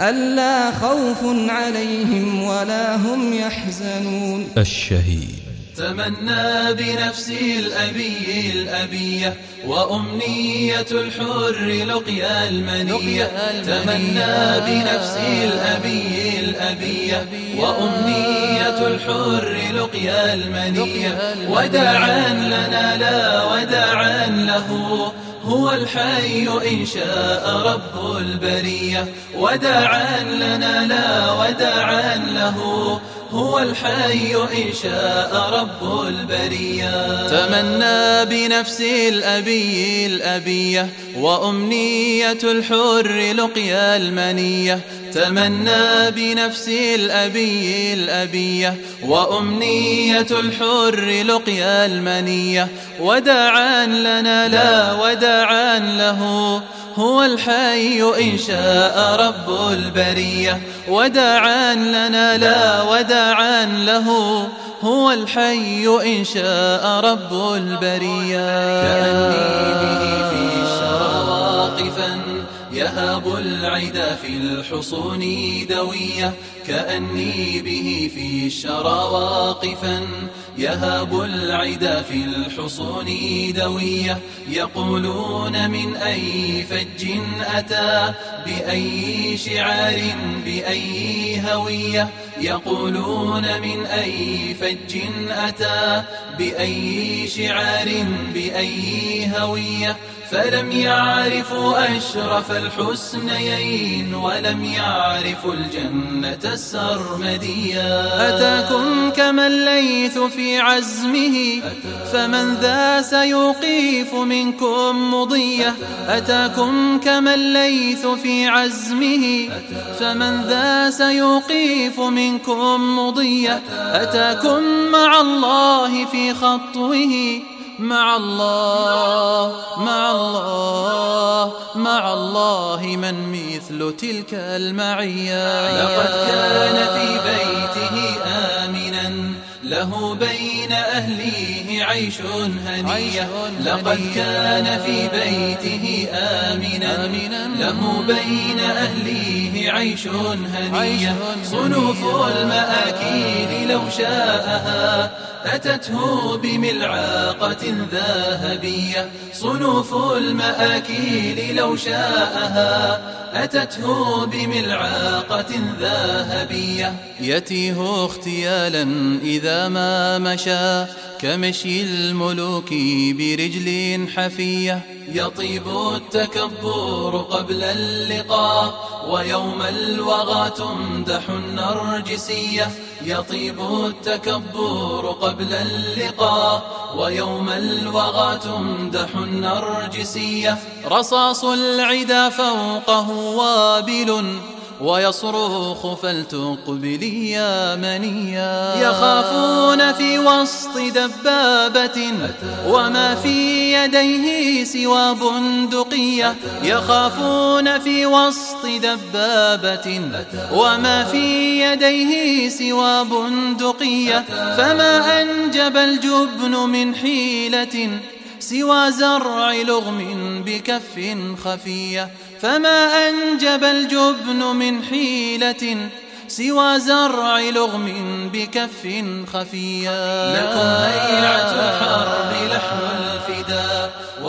ألا خوف عليهم ولا هم يحزنون. الشهيد. تمنى بنفسي الأبي الأبية وأمنية الحر لقيا المنية. تمنى بنفسي الأبي الأبية وأمنية الحر لقيا المنية. وداعا لنا لا وداعا له. هو الحي إن شاء رب البرية. وداعا لنا لا وداعا له. هو الحي إن شاء رب البرية. تمنى بنفسي الأبي الأبية. وأمنية الحر لقيا المنية. تمنى بنفسي الأبي الأبية وأمنية الحر لقيا المنية. وداعا لنا لا وداعا له هو الحي إن شاء رب البرية. وداعا لنا لا وداعا له هو الحي إن شاء رب البرية. كأني به في يهاب العدا في الحصون دوية كأني به في الشرى واقفا. يهاب العدا في الحصون دوية يقولون من أي فج أتى؟ بأي شعار؟ بأي هوية؟ يقولون من أي فج أتى؟ بأي شعار بأي هوية. فلم يعرفوا أشرف الحسنيين ولم يعرفوا الجنة السرمدية. أتاكم كما الليث في عزمه؟ فمن ذا سيوقيف منكم مضية. أتاكم كما الليث في عزمه؟ فمن ذا سيوقيف منكم مضية. أتاكم مع الله في خطوه مع الله مع الله مع الله من مثل تلك المعية. لقد كان في بيته آمنا له بين أهليه عيش هنية. لقد كان في بيته آمنا له بين أهليه عيش هنية. صنوف المآكيل لو شاءها أتته بملعاقة ذهبية صنوف المآكيل لو شاءها. أتته بملعاقة ذهبية يتيه اختيالا إذا ما مشى. كمشي الملوك برجل حفية يطيب التكبر قبل اللقاء. ويوم الوغى تمدح النرجسية يطيب التكبر قبل اللقاء. ويوم الوغى تمدح النرجسية رصاص العدا فوقه وابل. ويصرخ فلتقبلي يا منيا. يخافون في وسط دبابة وما في يديه سوى بندقية. يخافون في وسط دبابة وما في يديه سوى بندقية. فما أنجب الجبن من حيلة. سوى زرع لغم بكف خفية فما أنجب الجبن من حيلة سوى زرع لغم بكف خفية. لكم هيعة الحرب لحن الفداء.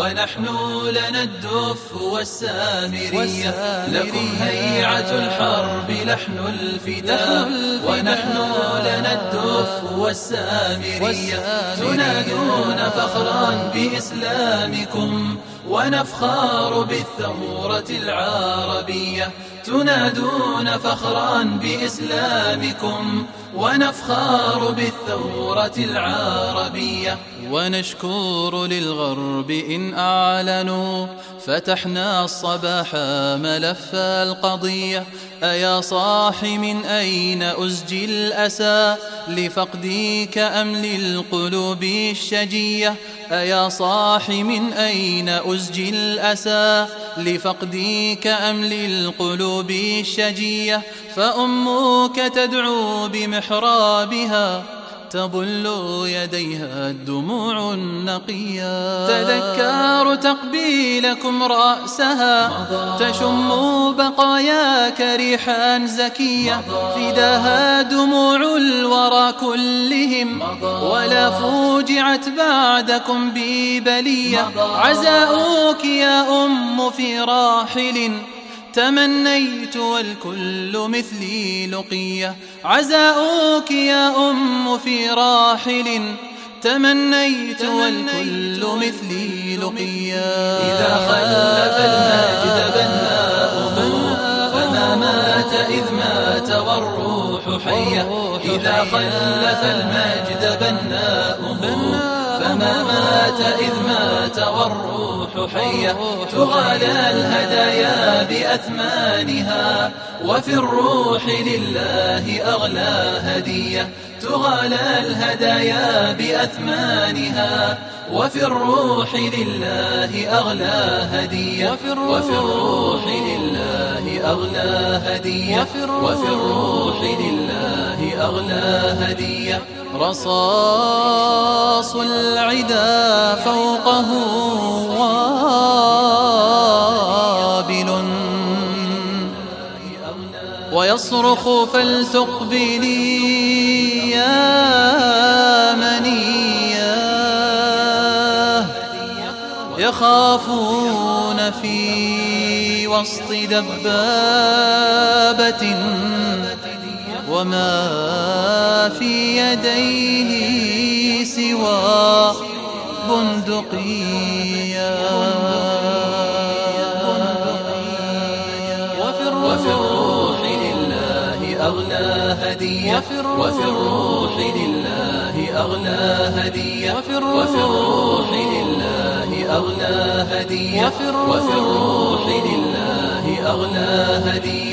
ونحن لنا الدف والسامرية. لكم هيعة الحرب لحن الفداء ونحن لنا الدف والسامرية. تنادون فخرا بإسلامكم ونفخار بالثورة العربية. تنادون فخرا بإسلامكم ونفخار بالثورة العربية. ونشكر للغرب إن أعلنوا فتحنا الصباح ملف القضية. أيا صاح من أين أزجي الأسى لفقدك أم للقلوب الشجية؟ أيا صاح من أين أزجي الأسى لفقدك أم للقلوب الشجية فأمك تدعو بمحرابها تبل يديها الدموع النقية. تذكار تقبيلكم رأسها تشم بقاياك ريحا زكية. فداها دموع الورى كلهم ولا فوجعت بعدكم ببلية. عزاؤك يا أم في راحل تمنيت والكل مثلي لقية. عزاؤك يا أم في راحل. تمنيت والكل مثلي لقيا إذا خلف المجد بناؤه فما مات إذ مات والروح حية. إذا خلف المجد بناؤه فما مات إذ مات والروح حية. تغالى الهدايا بأثمانها وفي الروح لله أغلى هدية. تغالى الهدايا بأثمانها وفي الروح لله أغلى هدية. وفي الروح لله أغلى هدية. وفي الروح لله أغلى هدية رصاص العدا فوقه وابل. ويصرخ فلتقبلي يا منية يخافون في وسط دبابة وما في يديه سوى بندقية. وفي الروح لله أغلى هدية. وفي الروح لله أغلى هدية. وفي الروح لله أغلى هدية. وفي الروح لله أغلى هدية.